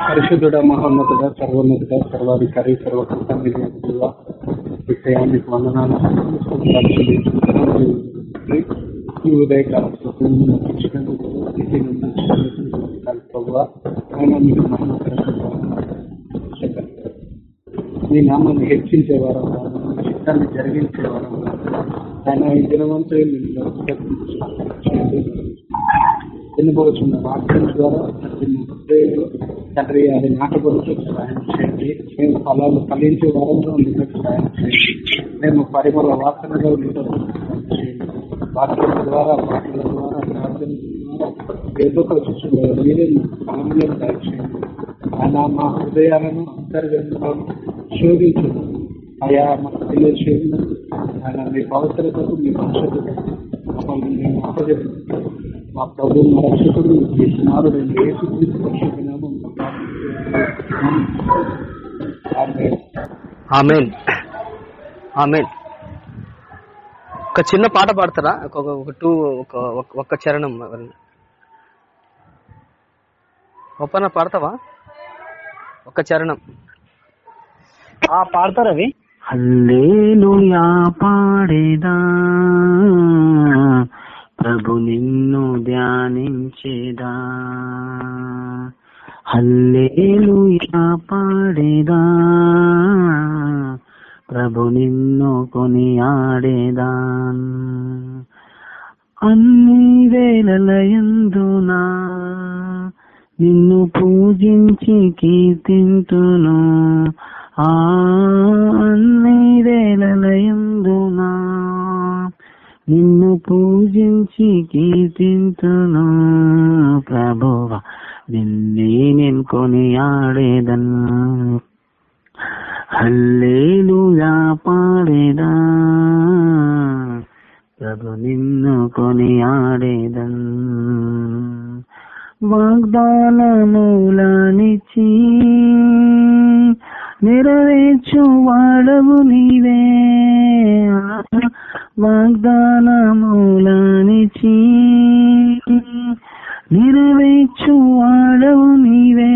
పరిశుద్ధుడ మహోన్నతుడ సర్వోన్నతుడ సర్వాధికారి సర్వకృత విషయానికి వందనాలు ఈ ఉదయకాల మీ నామాన్ని హెచ్చించేవారు చిత్తాన్ని జరిగించేవారు ఆయన ఈ దినవంతా ఎన్నుకోవచ్చున్న వాక్యం ద్వారా తండ్రి అది నాటబడుతూ సహాయం చేయండి. మేము ఫలాలు ఫలించే వారంలో ఉండేటట్టు సహాయం చేయండి. మేము పరిమళ వాసనగా ఉండేటట్టు వాక్యం ద్వారా మాటల ద్వారా ప్రార్థన ద్వారా ఏదో ఒక చూస్తున్నారు మీరే ఫలంలో దయచేయండి ఆయన మా హృదయాలను అంతర్గతంలో శోధించండి. అయా మా హృదయ శోధన ఆయన మీ పవిత్రతకు మీ పరిశుద్ధతకు మమ్మల్ని మేము అప్పచెప్తున్నాం మా ప్రభు మా రక్షకుడు మీ కుమారుడు ఏసు పరిశుద్ధనామం ఆమెన్. ఆమెన్. ఒక చిన్న పాట పాడతారా? ఒక ఒక టూ ఒక ఒక్క చరణం ఒప్పన పాడతావా? ఒక చరణం. పాడతారు అవి. హల్లేలుయా పాడేదా. ప్రభు నిన్ను ధ్యానించేదా. హల్లేలు పాడేదా. ప్రభు నిన్ను కొని ఆడేదా అన్ని వేలలయందునా నిన్ను పూజించి కీర్తింతును. ఆ అన్ని వేలలయందునా నిన్ను పూజించి కీర్తింతును ప్రభువ. నిన్నే నేను కొని ఆడేదన్ పాడేదా. ప్రభు నిన్ను కొనియాడేదన్. వాగ్దానములనిచ్చి నెరవేర్చు వాడవు నీవే. వాగ్దానములనిచ్చి నెరవేర్చు వాడవు నీవే.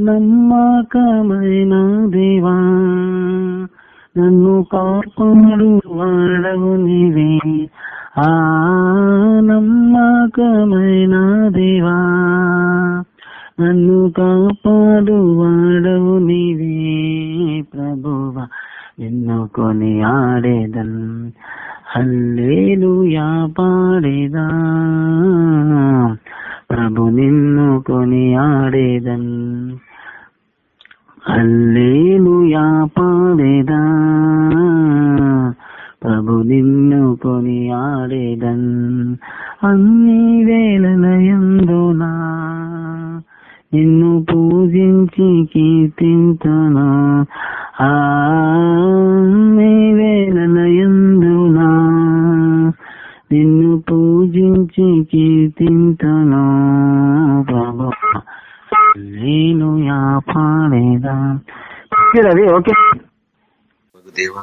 నమ్మకమైన దేవా నన్ను కాపాడు వాడవు నీవే. ఆ నమ్మకమైన దేవా నన్ను కాపాడు వాడవు నీవే. ప్రభువా నిన్ను కొని ఆడేదన్ హల్లేలుయా పాడేదా. ప్రభు నిన్ను కొని ఆడేదన్ హల్లేలుయా పాడేదా. ప్రభు నిన్ను కొని ఆడేదన్ అన్ని వేళలయందునా నిన్ను పూజించి కీర్తింతును ఆ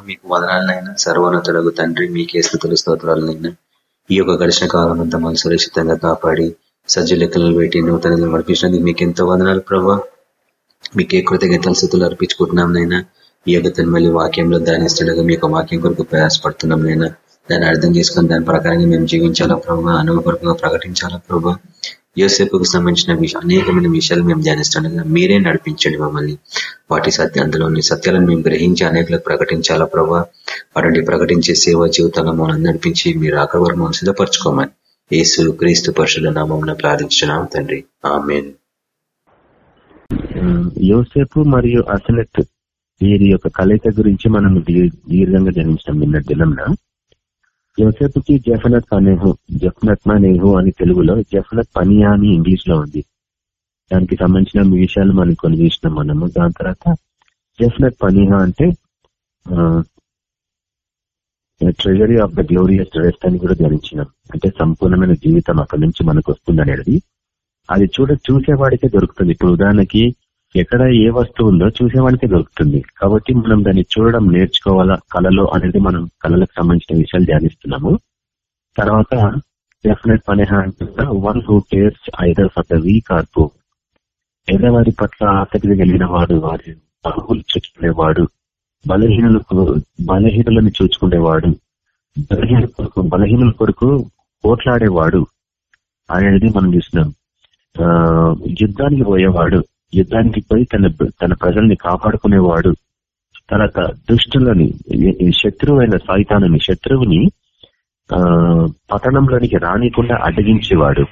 మీకు వదనాలనైనా సర్వోన్నతులకు తండ్రి మీకే స్థుతులు స్తోత్రాలనైనా ఈ యొక్క ఘర్షణ కాలం అంతా మమ్మల్ని సురక్షితంగా కాపాడి సజ్జు లెక్కలను పెట్టి నూతన నడిపించినందుకు మీకు ఎంతో వదనాలు ప్రభా. మీకే కృతజ్ఞతలు స్థుతులు అర్పించుకుంటున్నాం నైనా ఈ యొక్క తన్మల్లి వాక్యంలో ధ్యానిస్తుండగా మీ యొక్క వాక్యం కొరకు ప్రయాసపడుతున్నాం నైనా దాన్ని అర్థం చేసుకుని దాని ప్రకారంగా మేము జీవించాలా ప్రభావ అనుభవపూర్వకంగా ప్రకటించాలా ప్రభావ యోసేపుకు సంబంధించిన అనేకమైన విషయాలు మేము ధ్యానిస్తుండగా మీరే నడిపించండి మమ్మల్ని. వాటి సత్య అందులోని సత్యాలను మేము గ్రహించి అనేకలకు ప్రకటించాలా ప్రభావ అటువంటి ప్రకటించే సేవా జీవితాలను మనం నడిపించి మీరు ఆకవరం మనం సిద్ధపరచుకోమని. యేసు క్రీస్తు పరుషుల నామం ప్రార్థించున్నాం తండ్రి. ఆమెన్. యోసేపు మరియు అసలెట్ వీరి యొక్క కలయిక గురించి మనం దీర్ఘంగా జన్మించాం నిన్న దినంన. యోసేపుకి జఫనత్ అనేహు జఫనత్ మనేహు అని తెలుగులో జఫనత్ పనియా అని ఇంగ్లీష్లో ఉంది. దానికి సంబంధించిన విషయాలు మనం కొన్ని చూసినాం మనము. దాని తర్వాత జఫనత్ పనిహా అంటే treasury of the glorious rest అని కూడా ధ్యానించినాం అంటే సంపూర్ణమైన జీవితం అక్కడి నుంచి మనకు వస్తుంది అనేది. అది చూడ చూసేవాడికే దొరుకుతుంది. ఇప్పుడు ఉదాహరణకి ఎక్కడ ఏ వస్తువు ఉందో చూసేవాడికే దొరుకుతుంది. కాబట్టి మనం దాన్ని చూడడం నేర్చుకోవాలా? కళలో అనేది మనం కళలకు సంబంధించిన విషయాలు ధ్యానిస్తున్నాము. తర్వాత డెఫినెట్ పనే one who cares either for the weak or poor ఎదవారి పట్ల ఆసక్తి కలిగిన వాడు వారి బాహువులు చూచుకునేవాడు. బలహీనులకు బలహీనులను చూసుకునేవాడు బలహీన కొరకు బలహీనుల కొరకు పోట్లాడేవాడు. అనేది మనం చూసినాం ఆ యుద్ధానికి పోయేవాడు. యుద్ధానికి పోయి తన తన ప్రజల్ని కాపాడుకునేవాడు. తన దుష్టులని శత్రువు అయిన శత్రువైన శత్రువుని ఆ పట్టణంలోనికి రానికుండా అడ్డగించేవాడు.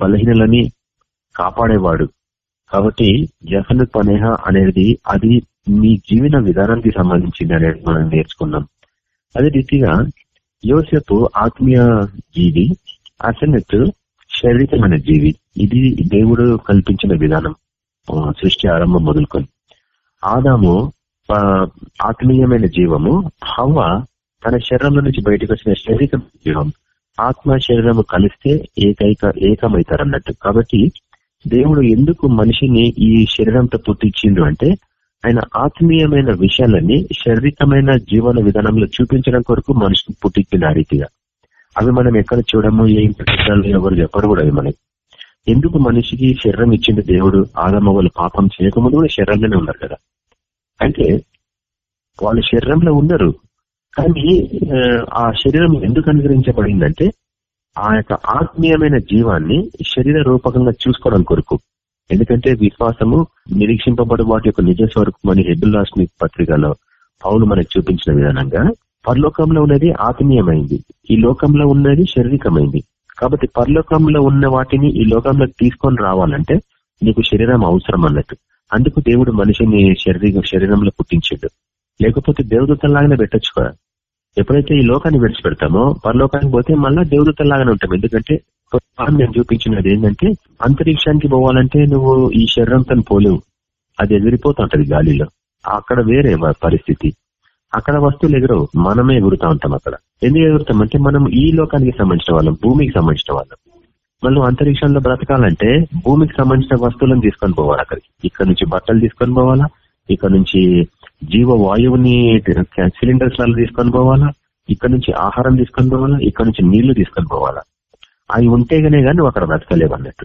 బలహీనులని కాపాడేవాడు. కాబట్టి జఫన్ పనేహ అనేది అది మీ జీవన విధానానికి సంబంధించింది అనేది మనం నేర్చుకున్నాం. అదే రీతిగా యోసేపు ఆత్మీయ జీవి అసనత్ శారీరకమైన జీవి. ఇది దేవుడు కల్పించిన విధానం. సృష్టి ఆరంభం మొదలుకొని. ఆదాము ఆత్మీయమైన జీవము హవ్వ తన శరీరంలో నుంచి బయటకు వచ్చిన శారీరక జీవం. ఆత్మ శరీరము కలిస్తే ఏకైక ఏకమవుతారు అన్నట్టు కాబట్టి దేవుడు ఎందుకు మనిషిని ఈ శరీరంతో పుట్టించిండు అంటే ఆయన ఆత్మీయమైన విషయాలన్నీ శారీరకమైన జీవన విధానంలో చూపించడం కొరకు మనిషిని పుట్టించిన రీతిగా. అవి మనం ఎక్కడ చూడము ఏం ఎవరు చెప్పరు కూడా అవి మనకి. ఎందుకు మనిషికి శరీరం ఇచ్చిండు దేవుడు? ఆదమ్మ వాళ్ళు పాపం చేయకముందు కూడా శరీరంలోనే ఉన్నారు కదా. అంటే వాళ్ళ శరీరంలో ఉన్నారు. కానీ ఆ, శరీరం ఎందుకు అనుగ్రహించబడిందంటే ఆ యొక్క ఆత్మీయమైన జీవాన్ని శరీర రూపకంగా చూసుకోవడం కొరకు. ఎందుకంటే విశ్వాసము నిరీక్షింపబడి వాటి యొక్క నిజ స్వరూపం అని హెబుల్లాస్మి పత్రికలో పౌలు మనకు చూపించిన విధానంగా పరలోకంలో ఉన్నది ఆత్మీయమైంది. ఈ లోకంలో ఉన్నది శారీరకమైంది. కాబట్టి పరలోకంలో ఉన్న వాటిని ఈ లోకంలోకి తీసుకొని రావాలంటే నీకు శరీరం అవసరం అన్నట్టు. అందుకు దేవుడు మనిషిని శరీర శరీరంలో పుట్టించాడు. లేకపోతే దేవదూతలాగానే పెట్టొచ్చు కదా. ఎప్పుడైతే ఈ లోకాన్ని విడిచిపెడతామో పరలోకానికి పోతే మళ్ళా దేవదూతలాగానే ఉంటాం. ఎందుకంటే నేను చూపించినది ఏంటంటే అంతరిక్షానికి పోవాలంటే నువ్వు ఈ శరీరంతో పోలేవు. అది ఎగిరిపోతా ఉంటది గాలిలో. అక్కడ వేరే పరిస్థితి. అక్కడ వస్తువులు ఎగరవు. మనమే ఎగురుతా ఉంటాం అక్కడ. ఎందుకు ఎగురుతాం? అంటే మనం ఈ లోకానికి సంబంధించిన వాళ్ళం భూమికి సంబంధించిన వాళ్ళం. మనం అంతరిక్షంలో బ్రతకాలంటే భూమికి సంబంధించిన వస్తువులను తీసుకొని పోవాలి అక్కడికి. ఇక్కడ నుంచి బట్టలు తీసుకొని పోవాలా? ఇక్కడ నుంచి జీవ వాయువుని సిలిండర్స్లలో తీసుకొని పోవాలా? ఇక్కడ నుంచి ఆహారం తీసుకొని పోవాలా? ఇక్కడ నుంచి నీళ్ళు తీసుకొని పోవాలా? అవి ఉంటేగానే కానీ నువ్వు అక్కడ బ్రతకలేవు అన్నట్టు.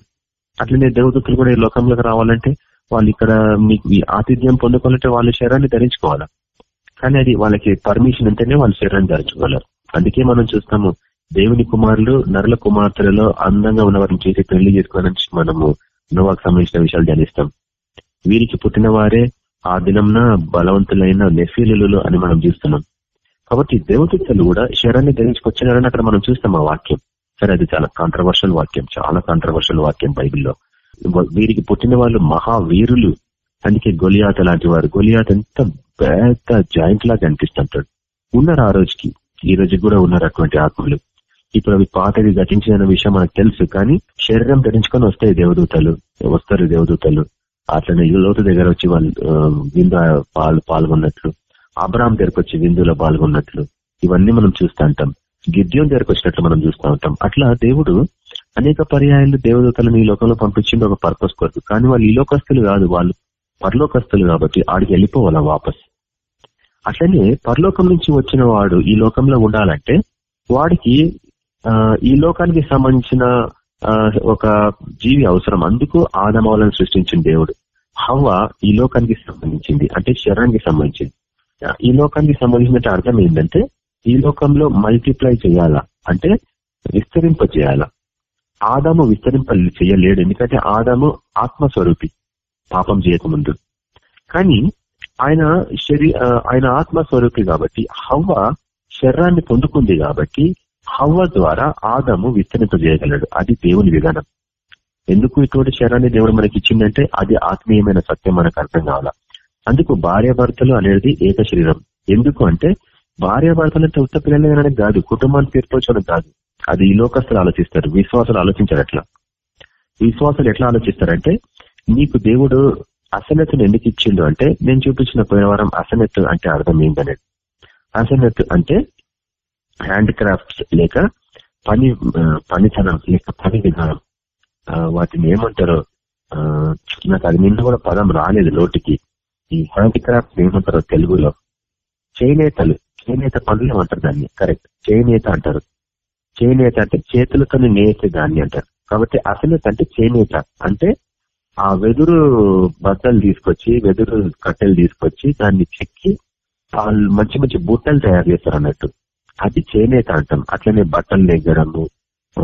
అట్లనే దేవదూతలు కూడా ఈ లోకంలోకి రావాలంటే వాళ్ళు ఇక్కడ మీకు ఆతిథ్యం పొందుకోవాలంటే వాళ్ళ శరీరాన్ని ధరించుకోవాలా? కానీ అది వాళ్ళకి పర్మిషన్ ఉంటేనే వాళ్ళ శరీరం ధరించుకోగలరు. అందుకే మనం చూస్తాము దేవుని కుమారులు నరుల కుమార్తెలలో అందంగా ఉన్నవారిని చేసి పెళ్ళి చేసుకోవాలని మనము నోవాకు సంబంధించిన విషయాలు ధ్యానిస్తాం. వీరికి పుట్టిన వారే ఆ దినంన బలవంతులైన నెఫీలులు అని మనం చూస్తున్నాం. కాబట్టి దేవతలు కూడా శరీరాన్ని ధరించుకొచ్చినారని అక్కడ మనం చూస్తాం ఆ వాక్యం. సరే అది చాలా కాంట్రవర్షియల్ వాక్యం చాలా కాంట్రవర్షియల్ వాక్యం బైబిల్లో. వీరికి పుట్టిన వాళ్ళు మహావీరులు. అందుకే గొలియాత లాంటి వారు గొలియాత ఎంత పెద్ద జాయింట్ లాగా అనిపిస్తుంటాడు ఉన్నారు ఆ రోజుకి. ఈ రోజు కూడా ఉన్నారు అటువంటి ఆత్మలు. ఇప్పుడు అవి పాతవి ఘటించిన విషయం మనకు తెలుసు కానీ శరీరం ధరించుకొని వస్తాయి దేవదూతలు వస్తారు దేవదూతలు. అట్లనే లోతు దగ్గర వచ్చి వాళ్ళు విందు పాలు పాల్గొన్నట్లు అబ్రామ్ దగ్గరకు వచ్చి విందులో పాల్గొన్నట్లు ఇవన్నీ మనం చూస్తూ ఉంటాం. గిద్యోన్ దగ్గరకు వచ్చినట్లు మనం చూస్తూ ఉంటాం. అట్లా దేవుడు అనేక పర్యాయాలు దేవదూతలను ఈ లోకంలో పంపించింది ఒక పర్పస్ కొరకు. కానీ వాళ్ళు ఈ లోకస్తులు కాదు వాళ్ళు పరలోకస్తులు కాబట్టి ఆడికి వెళ్ళిపోవాలా వాపస్? అట్లనే పరలోకం నుంచి వచ్చిన వాడు ఈ లోకంలో ఉండాలంటే వాడికి ఆ, ఈ లోకానికి సంబంధించిన ఆ, ఒక జీవి అవసరం. అందుకు ఆదమవలను సృష్టించిన దేవుడు. హవ్వ ఈ లోకానికి సంబంధించింది. అంటే శరీరానికి సంబంధించింది. ఈ లోకానికి సంబంధించిన అర్థం ఏంటంటే ఈ లోకంలో మల్టిప్లై చేయాలా? అంటే విస్తరింప చేయాలా ఆదాము విస్తరింప చేయలేడు. ఎందుకంటే ఆదాము ఆత్మస్వరూపి. పాపం చేయకముందు. కానీ ఆయన శరీ ఆయన ఆయన ఆత్మస్వరూపి కాబట్టి హవ్వ శరీరాన్ని పొందుకుంది కాబట్టి హవ్వ ద్వారా ఆదము విస్తరింపజేయగలడు. అది దేవుని విధానం. ఎందుకు ఇటువంటి శరీరాన్ని దేవుడు మనకి ఇచ్చిందంటే అది ఆత్మీయమైన సత్యం మనకు అర్థం కావాలా? అందుకు భార్యాభర్తలు అనేది ఏక శరీరం. ఎందుకు అంటే భార్యాభర్తలు అంటే ఉత్త పిల్లలు కాదు కుటుంబాన్ని తీర్పొచ్చడం కాదు. అది ఈ లోకస్తులు ఆలోచిస్తారు విశ్వాసాలు ఆలోచించారు ఎట్లా? విశ్వాసాలు ఎట్లా ఆలోచిస్తారంటే నీకు దేవుడు అసన్నతను ఎందుకు ఇచ్చిండు అంటే నేను చూపించిన పోయిన వారం అసన్నత్తు అంటే అర్థం ఏంటనేది అసనెత్తు అంటే హ్యాండ్ క్రాఫ్ట్స్ లేక పని పనితనం లేక పని విధానం. వాటిని ఏమంటారో ఆ, నాకు అది నిన్న కూడా పదం రాలేదు నోటికి. ఈ హ్యాండ్ క్రాఫ్ట్ ఏమంటారో తెలుగులో. చేనేతలు చేనేత పనులు ఏమంటారు దాన్ని? కరెక్ట్. చేనేత అంటారు. చేనేత అంటే చేతులతో నేసే దాన్ని అంటారు. కాబట్టి అసలు అంటే చేనేత. అంటే ఆ వెదురు బట్టలు తీసుకొచ్చి వెదురు కట్టెలు తీసుకొచ్చి దాన్ని చెక్కి వాళ్ళు మంచి మంచి బుట్టలు తయారు చేస్తారు అన్నట్టు. అది చేనేత అంటాం. అట్లనే బట్టలు నెగ్గడము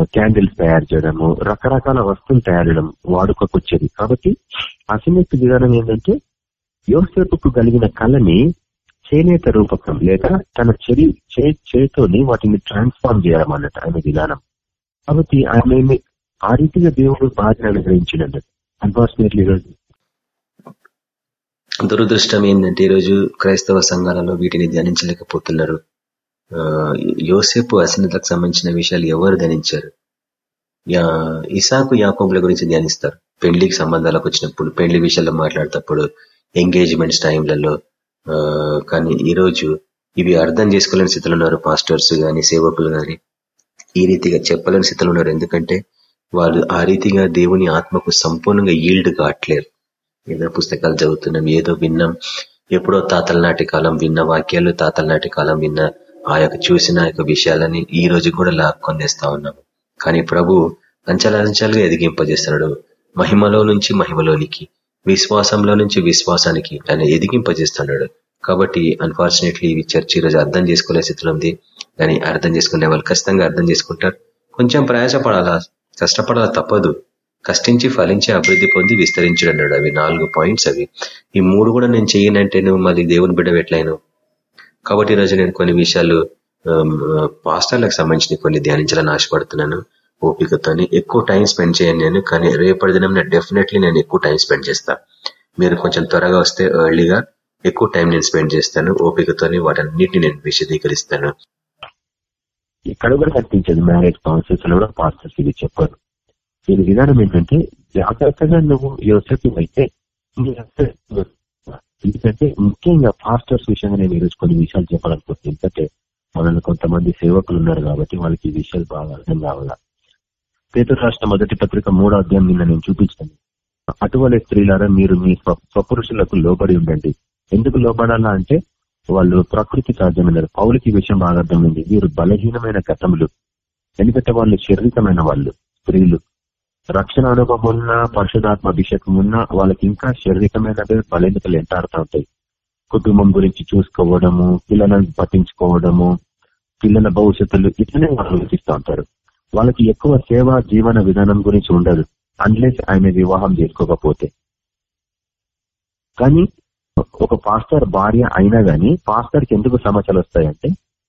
క్యాండిల్స్ తయారు చేయడము రకరకాల వస్తువులు తయారు చేయడం వాడుకోకొచ్చేది. కాబట్టి అసమేత విధానం ఏంటంటే యోసేపుకు కలిగిన కళని చేనేత రూపకం లేక తన చెరి చేతోని వాటిని ట్రాన్స్ఫార్మ్ చేయడం అన్నట్టు ఆయన విధానం. కాబట్టి ఆయన ఆ రీతిగా దేవుడు బాధను అనుగ్రహించినట్టు అన్ఫార్చునేట్లీ ఈరోజు. దురదృష్టం ఏంటంటే ఈరోజు క్రైస్తవ సంఘాలలో వీటిని ధ్యానించలేకపోతున్నారు. యోసేపు అసన్నతకు సంబంధించిన విషయాలు ఎవరు ధ్యానించారు? ఇసాకు యాకోబుల గురించి ధ్యానిస్తారు. పెళ్ళికి సంబంధాలకు వచ్చినప్పుడు పెళ్ళి విషయాల్లో మాట్లాడేటప్పుడు ఎంగేజ్మెంట్స్ టైంలలో కానీ ఈరోజు ఇవి అర్థం చేసుకోలేని స్థితిలో ఉన్నారు పాస్టర్స్ కానీ సేవకులు కానీ ఈ రీతిగా చెప్పలేని స్థితిలో ఉన్నారు. ఎందుకంటే వాళ్ళు ఆ రీతిగా దేవుని ఆత్మకు సంపూర్ణంగా ఈల్డ్ కావట్లేరు. ఏదో పుస్తకాలు చదువుతున్నాం ఏదో విన్నాం. ఎప్పుడో తాతల నాటి కాలం విన్న వాక్యాలు తాతల నాటి కాలం విన్న ఆ యొక్క చూసిన యొక్క విషయాలని ఈ రోజు కూడా లాక్కొందేస్తా ఉన్నాం. కానీ ప్రభు అంచలంచాలుగా ఎదిగింపజేస్తున్నాడు. మహిమలో నుంచి మహిమలోనికి విశ్వాసంలో నుంచి విశ్వాసానికి ఆయన ఎదిగింపజేస్తున్నాడు. కాబట్టి అన్ఫార్చునేట్లీ ఇవి చర్చ్ ఈరోజు అర్థం చేసుకోలే స్థితిలో ఉంది. కానీ అర్థం చేసుకునే వాళ్ళు ఖచ్చితంగా అర్థం చేసుకుంటారు. కొంచెం ప్రయాసపడాలా? కష్టపడాల తప్పదు. కష్టించి ఫలించి అభివృద్ధి పొంది విస్తరించడన్నాడు. అవి నాలుగు పాయింట్స్ అవి. ఈ మూడు కూడా నేను చేయనంటే నువ్వు మళ్ళీ దేవుని బిడ్డ కాబట్టి ఈరోజు నేను కొన్ని విషయాలు పాస్టర్లకు సంబంధించిన కొన్ని ధ్యానించాలని ఆశపడుతున్నాను ఓపికతోని. ఎక్కువ టైం స్పెండ్ చేయను నేను కానీ రేపటి దినం డెఫినెట్లీ నేను ఎక్కువ టైం స్పెండ్ చేస్తాను మీరు కొంచెం త్వరగా వస్తే ఎర్లీగా ఎక్కువ టైం నేను స్పెండ్ చేస్తాను. ఓపికతోని వాటన్నిటిని నేను విశదీకరిస్తాను. ఇక్కడ కూడా కనిపించదు. మ్యారేజ్ కౌన్సిల్స్ కూడా పాస్టర్స్ ఇది చెప్పారు. దీని విధానం ఏంటంటే జాగ్రత్తగా నువ్వు యోసెఫ్ అయితే ఎందుకంటే ముఖ్యంగా పాస్టర్స్ విషయంగా నేను ఈరోజు కొన్ని విషయాలు చెప్పాలనుకుంటున్నాను ఎందుకంటే మనల్ని కొంతమంది సేవకులు ఉన్నారు కాబట్టి వాళ్ళకి ఈ విషయాలు బాగా అర్థం కావాలా? పేతురు రాష్ట్ర మొదటి పత్రిక మూడో అధ్యాయం నిన్న నేను చూపించాను. అటువంటి స్త్రీలారా మీరు మీ స్వపురుషులకు లోబడి ఉండండి. ఎందుకు లోబడాలా అంటే వాళ్ళు ప్రకృతి సాధ్యమైనారు పౌలకి విషయం బాగా అర్థమైంది వీరు బలహీనమైన గతములు ఎందుకంటే వాళ్ళు శారీరకమైన వాళ్ళు స్త్రీలు. రక్షణ అనుభవం ఉన్న పరిశుధాత్మ అభిషేకం ఉన్న వాళ్ళకి ఇంకా శారీరకమైన బలహీనతలు ఎంటాడుతూ ఉంటాయి. కుటుంబం గురించి చూసుకోవడము పిల్లలను పట్టించుకోవడము పిల్లల భవిష్యత్తులు ఇట్లనే వాళ్ళు ఆలోచిస్తూ ఉంటారు. వాళ్ళకి ఎక్కువ సేవా జీవన విధానం గురించి ఉండదు అన్లెస్ ఆయన వివాహం చేసుకోకపోతే. కానీ ఒక పాస్టర్ భార్య అయినా గానీ పాస్టర్కి ఎందుకు సమస్యలు వస్తాయంటే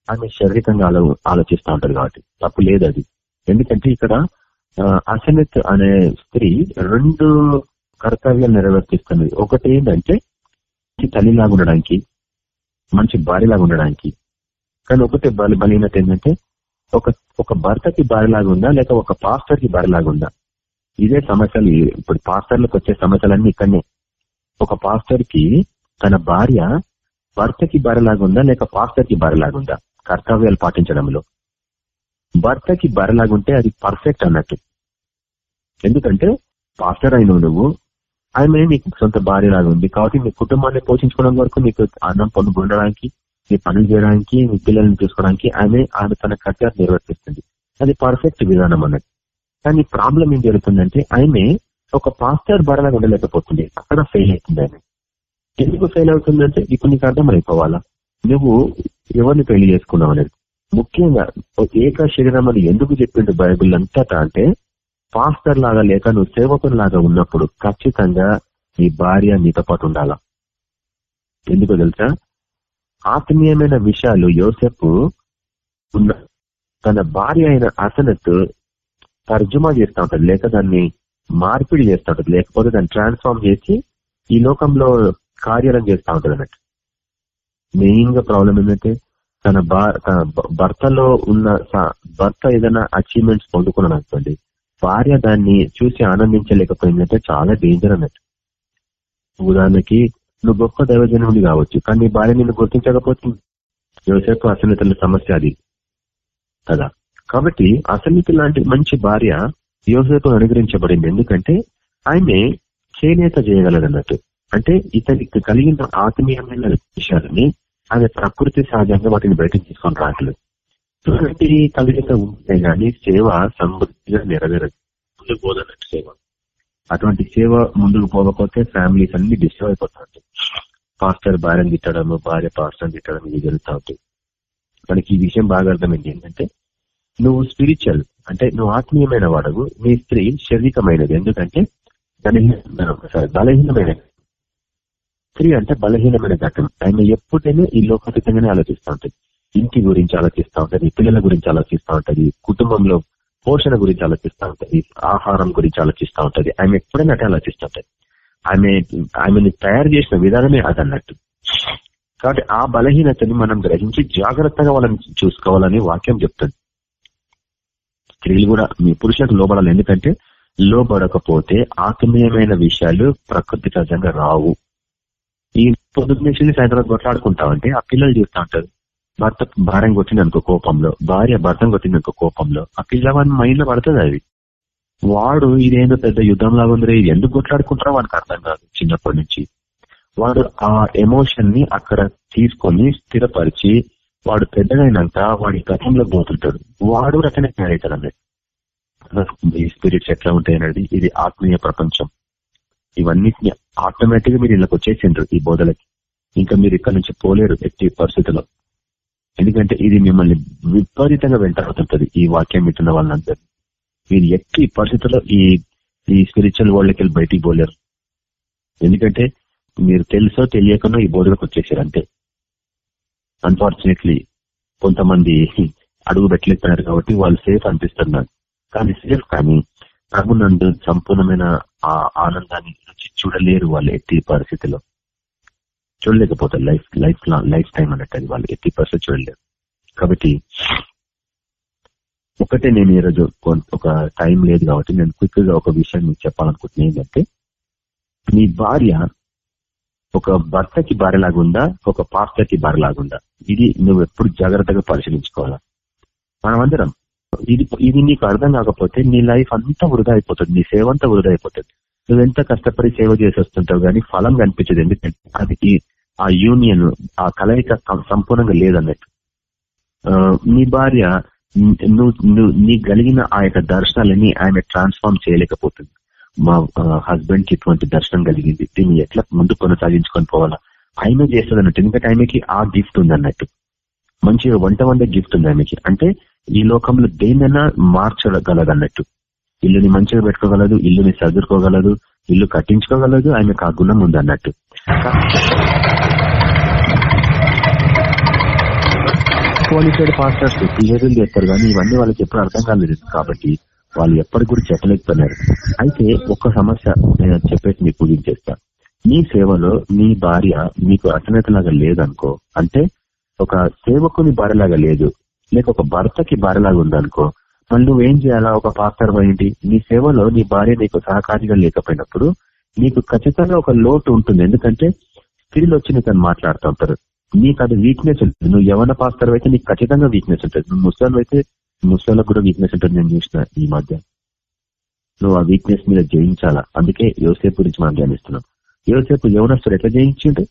ఆమె శారీరకంగా ఆలోచిస్తూ ఉంటారు కాబట్టి. తప్పు లేదు అది. ఎందుకంటే ఇక్కడ అసనత్ అనే స్త్రీ రెండు కర్తవ్యాలు నెరవేర్తిస్తుంది ఒకటి ఏంటంటే తల్లిలాగా ఉండడానికి మంచి భార్యలాగా ఉండడానికి. కానీ ఒకటి బలి బలీనత ఏంటంటే ఒక ఒక భర్తకి భార్యలాగా ఉందా లేక ఒక పాస్టర్కి భార్యలాగా ఉందా? ఇదే సమస్యలు. ఇప్పుడు పాస్టర్లకు వచ్చే సమస్యలన్నీ ఇక్కడనే. ఒక పాస్టర్కి తన భార్య భర్తకి భార్యలాగా ఉందా లేక పాస్టర్కి కర్తవ్యాలు పాటించడంలో. భర్తకి ఉంటే అది పర్ఫెక్ట్ అన్నట్టు. ఎందుకంటే పాస్టర్ అయిన నువ్వు. ఆమె నీకు సొంత భార్యలాగా ఉంది కాబట్టి మీ కుటుంబాన్ని పోషించుకోవడం వరకు నీకు అన్నం పనులు ఉండడానికి నీ పనులు చేయడానికి మీ పిల్లల్ని చూసుకోవడానికి ఆమె ఆమె తన కర్తవ్యాలు నిర్వర్తిస్తుంది. అది పర్ఫెక్ట్ విధానం అన్నట్టు. కానీ ప్రాబ్లం ఏం జరుగుతుందంటే ఆమె ఒక పాస్టర్ బరలాగా ఉండలేకపోతుంది. అక్కడ ఫెయిల్ అవుతుంది ఆమె. ఎందుకు ఫెయిల్ అవుతుందంటే ఇప్పుడు నీకు అర్థం నువ్వు ఎవరిని పెళ్ళి చేసుకున్నావు అనేది. ముఖ్యంగా ఏక శరీరం అని ఎందుకు చెప్పిండు బైబిల్ అంతటా అంటే పాస్టర్ లాగా లేక నువ్వు సేవకుని లాగా ఉన్నప్పుడు ఖచ్చితంగా నీ భార్య నీతో పాటు ఉండాలా? ఎందుకో తెలుసా? ఆత్మీయమైన విషయాలు యోసెప్ ఉన్న తన భార్య అయిన అసనత్ తర్జుమా చేస్తూ ఉంటది లేక దాన్ని మార్పిడి చేస్తూ ఉంటాడు లేకపోతే దాన్ని ట్రాన్స్ఫార్మ్ చేసి ఈ లోకంలో కార్యాలను చేస్తూ ఉంటుంది అన్నట్టు. మెయిన్గా ప్రాబ్లం ఏంటంటే తన తన భర్తలో ఉన్న భర్త ఏదైనా అచీవ్మెంట్స్ పొందుకున్నాను అనుకోండి భార్య దాన్ని చూసి ఆనందించలేకపోయిందంటే చాలా డేంజర్ అన్నట్టు. ఉదాహరణకి నువ్వు గొప్ప దైవజనుడి కావచ్చు కానీ నీ భార్య నిన్ను గుర్తించకపోతుంది యోసేపు అసన్నితుల సమస్య అది. కదా? కాబట్టి అసన్నితి లాంటి మంచి భార్య యోసేపు అనుగ్రహించబడింది. ఎందుకంటే ఆయన్ని చేనేత చేయగలదన్నట్టు అంటే ఇతనికి కలిగిన ఆత్మీయమైన విషయాలని ఆమె ప్రకృతి సహజంగా వాటిని బయటకు తీసుకొని రావట్లేదు. ఇటువంటి కలిగిత ఉంటే గానీ సేవ సమృద్ధిగా నెరవేరదు. పోదన్నట్టు సేవ. అటువంటి సేవ ముందుకు పోకపోతే ఫ్యామిలీస్ అన్ని డిస్టర్బ్ అయిపోతా పాస్టర్ భార్యను తిట్టడము భార్య పాస్టర్ తిట్టడం ఇది జరుగుతూ ఉంటాయి. మనకి ఈ విషయం బాగా అర్థమైంది ఏంటంటే నువ్వు స్పిరిచువల్ అంటే నువ్వు ఆత్మీయమైన వాడవు నీ స్త్రీ శారీరకమైనది. ఎందుకంటే బలహీనమైనది. స్త్రీ అంటే బలహీనమైన ఘటన ఆయన ఎప్పుడైనా ఈ లోకాతీతంగానే ఆలోచిస్తూ ఉంటుంది. ఇంటి గురించి ఆలోచిస్తూ ఉంటుంది పిల్లల గురించి ఆలోచిస్తూ ఉంటుంది కుటుంబంలో పోషణ గురించి ఆలోచిస్తూ ఉంటుంది ఆహారం గురించి ఆలోచిస్తూ ఉంటుంది. ఆమె ఎప్పుడైనా అటే ఆలోచిస్తూ ఉంటుంది. ఆమె ఆమెను తయారు చేసిన విధానమే అదన్నట్టు. కాబట్టి ఆ బలహీనతని మనం గ్రహించి జాగ్రత్తగా వాళ్ళని చూసుకోవాలని వాక్యం చెప్తుంది. స్త్రీలు కూడా మీ పురుషులకు లోబడాలి. ఎందుకంటే లోబడకపోతే ఆత్మీయమైన విషయాలు ప్రకృతి సహజంగా రావు. ఈ పొద్దున్న నుంచి సాయంత్రం కొట్లాడుకుంటామంటే ఆ పిల్లలు చూస్తూ ఉంటారు. భర్త భార్యం కొట్టింది అనుకో కోపంలో భార్య భర్తను కొట్టింది అనుకో కోపంలో ఆ పిల్లవాడిని మైండ్లో పడుతుంది అది. వాడు ఇదేందో పెద్ద యుద్ధం లాగా ఉంది ఇది ఎందుకు కొట్లాడుకుంటారో వాడికి అర్థం కాదు చిన్నప్పటి నుంచి. వాడు ఆ ఎమోషన్ని అక్కడ తీసుకొని స్థిరపరిచి వాడు పెద్దగైనాక వాడి గతంలో పోతుంటాడు. వాడు రకనే తయారవుతాడు అన్నది ఈ స్పిరిట్స్ ఎట్లా ఉంటాయి అనేది ఇది ఆత్మీయ ప్రపంచం. ఇవన్నిటిని ఆటోమేటిక్గా మీరు ఇళ్ళకి వచ్చేసిండ్రు ఈ బోధలకి. ఇంకా మీరు ఇక్కడ నుంచి పోలేరు ఎట్టి పరిస్థితిలో ఎందుకంటే ఇది మిమ్మల్ని విపరీతంగా వెంటాడుతుంటది ఈ వాక్యం వింటున్న వాళ్ళందరూ. మీరు ఎట్టి పరిస్థితుల్లో ఈ ఈ స్పిరిచువల్ వరల్డ్కి వెళ్ళి బయటికి పోలేరు. ఎందుకంటే మీరు తెలుసో తెలియకుండా ఈ బోధలకు వచ్చేసారు అంతే. అన్ఫార్చునేట్లీ కొంతమంది అడుగు పెట్టలేకపోయినారు కాబట్టి వాళ్ళు సేఫ్ అనిపిస్తున్నారు. కానీ సేఫ్ కానీ ప్రభునందు సంపూర్ణమైన ఆ ఆనందాన్ని రుచి చూడలేరు వాళ్ళు ఎట్టి పరిస్థితిలో. చూడలేకపోతారు లైఫ్ లైఫ్ లైఫ్ టైం అన్నట్టు అది వాళ్ళు ఎట్టి పరిస్థితి చూడలేరు. కాబట్టి ఒకటే నేను ఈరోజు ఒక టైం లేదు కాబట్టి నేను క్విక్గా ఒక విషయం మీకు చెప్పాలనుకుంటున్నా ఏంటంటే మీ భార్య ఒక భర్తకి భార్యలాగుందా ఒక పాస్టర్కి భార్యలాగుందా? ఇది నువ్వు ఎప్పుడు జాగ్రత్తగా పరిశీలించుకోవాలా? మనమందరం ఇది ఇది నీకు అర్థం కాకపోతే నీ లైఫ్ అంతా వృధా అయిపోతుంది. నీ సేవ అంతా వృధా అయిపోతుంది. నువ్వెంత కష్టపడి సేవ చేసి వస్తుంటావు కానీ ఫలం కనిపించదు. ఎందుకంటే అది ఆ యూనియన్ ఆ కలయిక సంపూర్ణంగా లేదన్నట్టు. నీ భార్య నువ్వు నువ్వు నీ కలిగిన ఆ యొక్క దర్శనాలని ఆమె ట్రాన్స్ఫార్మ్ చేయలేకపోతుంది. మా హస్బెండ్కి ఇటువంటి దర్శనం కలిగింది. దీన్ని ఎట్లా ముందు కొనసాగించుకొని పోవాలా? ఆమె చేస్తుంది అన్నట్టు ఎందుకంటే ఆమెకి ఆ గిఫ్ట్ ఉంది అన్నట్టు మంచిగా వంట వంట గిఫ్ట్ ఉంది ఆమెకి అంటే ఈ లోకంలో దేనైనా మార్చగలదు అన్నట్టు ఇల్లుని మంచిగా పెట్టుకోగలదు ఇల్లుని సదురుకోగలదు ఇల్లు కట్టించుకోగలదు ఆమెకు ఆ గుణం ఉంది అన్నట్టు క్వాలిఫైడ్ పాస్టర్స్ క్లియర్లు చేస్తారు కానీ ఇవన్నీ వాళ్ళకి ఎప్పుడు అర్థం కాలేదు. కాబట్టి వాళ్ళు ఎప్పటి కూడా చెప్పలేకపోయినారు. అయితే ఒక సమస్య నేను చెప్పేసి మీకు పూజించేస్తా మీ సేవలో మీ భార్య నీకు అసనతలాగా లేదనుకో అంటే ఒక సేవకుని భార్యలాగా లేదు. లేక ఒక భర్తకి భార్యలాగా ఉందనుకో మళ్ళీ నువ్వేం చేయాలా? ఒక పాస్టర్ అయింది నీ సేవలో నీ భార్య నీకు సహకారిగా లేకపోయినప్పుడు నీకు ఖచ్చితంగా ఒక లోటు ఉంటుంది. ఎందుకంటే స్త్రీలు వచ్చి తను మాట్లాడుతూ ఉంటారు. నీకు అది వీక్నెస్ ఉంటుంది. నువ్వు యవన పాస్టర్ అయితే నీకు ఖచ్చితంగా వీక్నెస్ ఉంటుంది. నువ్వు ముస్లాం అయితే ముస్లాంలకు కూడా వీక్నెస్ ఉంటుంది. నేను చూసిన ఈ మధ్య నువ్వు ఆ వీక్నెస్ మీద జయించాలా? అందుకే యోసేపు గురించి మనం ధ్యానిస్తున్నాం. యోసేపు యవనస్తుడు ఎట్లా జయించిండు?